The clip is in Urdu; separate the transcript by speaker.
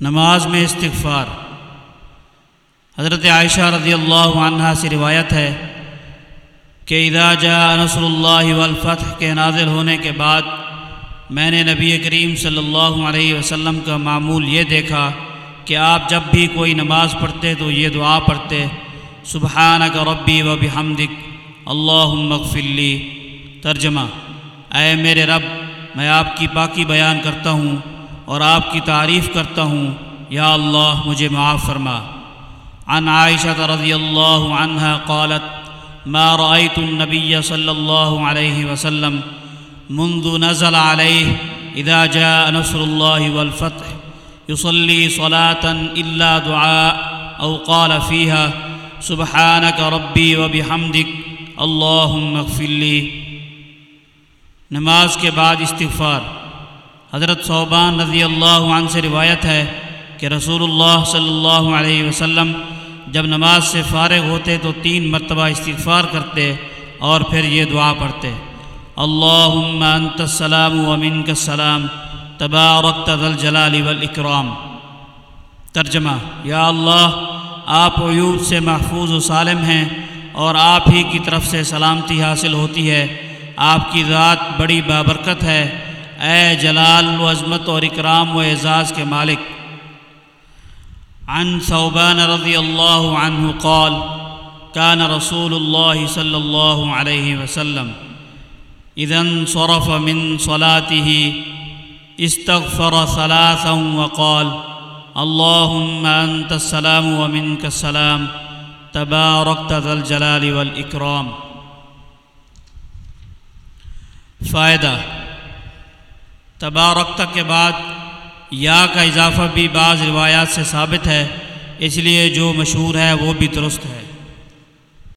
Speaker 1: نماز میں استغفار۔ حضرت عائشہ رضی اللہ عنہ سے روایت ہے کہ اذا جاء نصر اللہ والفتح کے نازل ہونے کے بعد میں نے نبی کریم صلی اللہ علیہ وسلم کا معمول یہ دیکھا کہ آپ جب بھی کوئی نماز پڑھتے تو یہ دعا پڑھتے، سبحانک ربی و بحمدک اللہم اغفر لی۔ ترجمہ اے میرے رب، میں آپ کی باقی بیان کرتا ہوں۔ اور آپ کی تعریف کرتا ہوں۔ یا اللہ، مجھے معاف فرما۔ عن عائشة رضی اللہ عنہ قالت، ما رأيت النبي صلى الله عليه وسلم منذ نزل عليه إذا جاء نصر الله والفتح يصلي صلاة إلا دعاء أو قال فيها سبحانك ربي وبحمدك اللهم اغفر لي نماز کے بعد استغفار۔ حضرت صوبان رضی اللہ عنہ سے روایت ہے کہ رسول اللہ صلی اللہ علیہ وسلم جب نماز سے فارغ ہوتے تو تین مرتبہ استغفار کرتے اور پھر یہ دعا پڑھتے۔ اللہم انت السلام و السلام، تبارکت ذا الجلال والاکرام۔ ترجمہ، یا اللہ، آپ عیوب سے محفوظ و سالم ہیں اور آپ ہی کی طرف سے سلامتی حاصل ہوتی ہے۔ آپ کی ذات بڑی بابرکت ہے۔ اے جلال و عظمت اور اکرام و اعزاز کے مالک۔ عن ثوبان رضی اللہ عنہ قال كان رسول الله صلى الله عليه وسلم اذا انصرف من صلاته استغفر ثلاثا وقال اللهم انت السلام ومنك السلام تباركت ذا الجلال والإكرام فائدہ تبارکت کے بعد یا کا اضافہ بھی بعض روایات سے ثابت ہے، اس لیے جو مشہور ہے وہ بھی درست ہے۔